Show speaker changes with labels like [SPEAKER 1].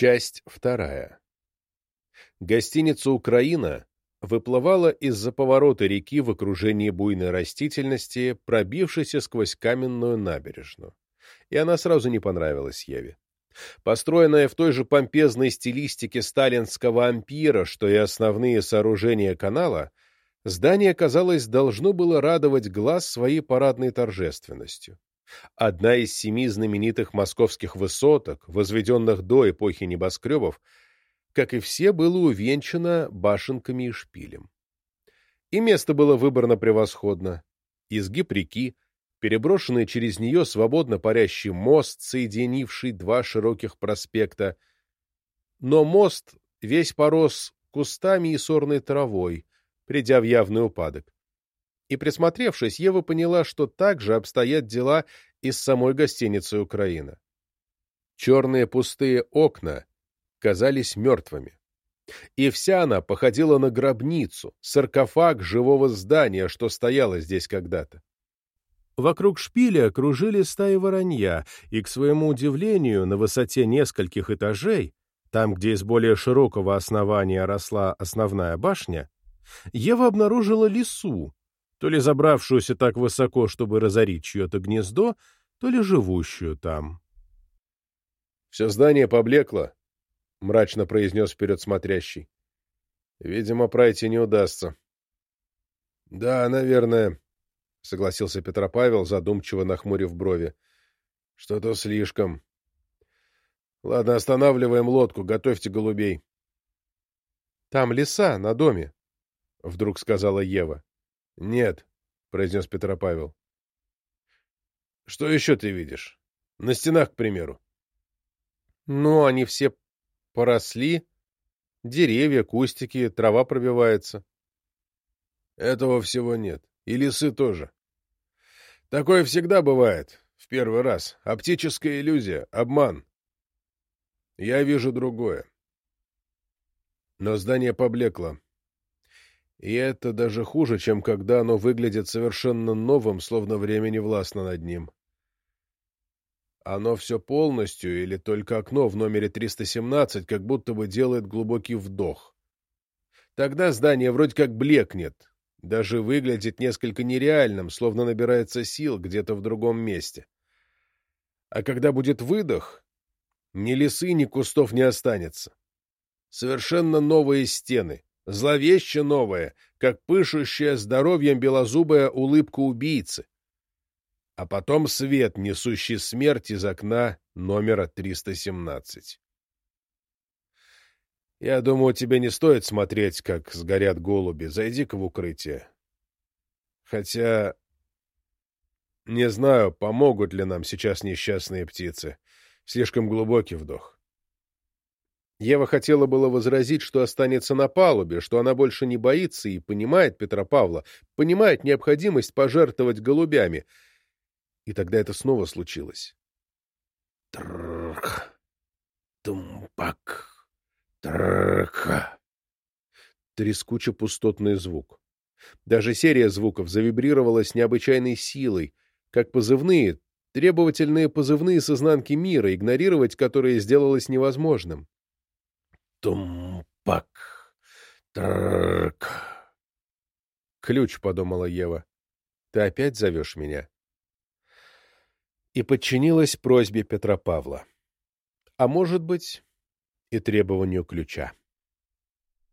[SPEAKER 1] Часть вторая. Гостиница «Украина» выплывала из-за поворота реки в окружении буйной растительности, пробившейся сквозь каменную набережную. И она сразу не понравилась Еве. Построенная в той же помпезной стилистике сталинского ампира, что и основные сооружения канала, здание, казалось, должно было радовать глаз своей парадной торжественностью. Одна из семи знаменитых московских высоток, возведенных до эпохи небоскребов, как и все, было увенчано башенками и шпилем. И место было выбрано превосходно. Изгиб реки, переброшенный через нее свободно парящий мост, соединивший два широких проспекта. Но мост весь порос кустами и сорной травой, придя в явный упадок. И, присмотревшись, Ева поняла, что так же обстоят дела и с самой гостиницей «Украина». Черные пустые окна казались мертвыми. И вся она походила на гробницу, саркофаг живого здания, что стояло здесь когда-то. Вокруг шпиля кружили стаи воронья, и, к своему удивлению, на высоте нескольких этажей, там, где из более широкого основания росла основная башня, Ева обнаружила лису, то ли забравшуюся так высоко, чтобы разорить чье-то гнездо, то ли живущую там. «Все здание поблекло», — мрачно произнес вперед смотрящий. «Видимо, пройти не удастся». «Да, наверное», — согласился Петропавел, задумчиво нахмурив брови. «Что-то слишком. Ладно, останавливаем лодку, готовьте голубей». «Там леса на доме», — вдруг сказала Ева. «Нет», — произнес Петропавел. «Что еще ты видишь? На стенах, к примеру». «Ну, они все поросли. Деревья, кустики, трава пробивается». «Этого всего нет. И лисы тоже. Такое всегда бывает. В первый раз. Оптическая иллюзия, обман. Я вижу другое. Но здание поблекло. И это даже хуже, чем когда оно выглядит совершенно новым, словно время не властно над ним. Оно все полностью или только окно в номере 317 как будто бы делает глубокий вдох. Тогда здание вроде как блекнет, даже выглядит несколько нереальным, словно набирается сил где-то в другом месте. А когда будет выдох, ни лесы, ни кустов не останется. Совершенно новые стены — зловеще новое, как пышущая здоровьем белозубая улыбка убийцы. А потом свет, несущий смерть из окна номера 317. Я думаю, тебе не стоит смотреть, как сгорят голуби. Зайди-ка в укрытие. Хотя... Не знаю, помогут ли нам сейчас несчастные птицы. Слишком глубокий вдох. Ева хотела было возразить, что останется на палубе, что она больше не боится и понимает Петра Павла, понимает необходимость пожертвовать голубями. И тогда это снова случилось. Трх, тумпак, трх. Трескуче-пустотный звук. Даже серия звуков завибрировала с необычайной силой, как позывные, требовательные позывные с изнанки мира, игнорировать которые сделалось невозможным. Тумпак. Трк. Ключ, — подумала Ева. Ты опять зовешь меня? И подчинилась просьбе Петра Павла. А может быть, и требованию ключа.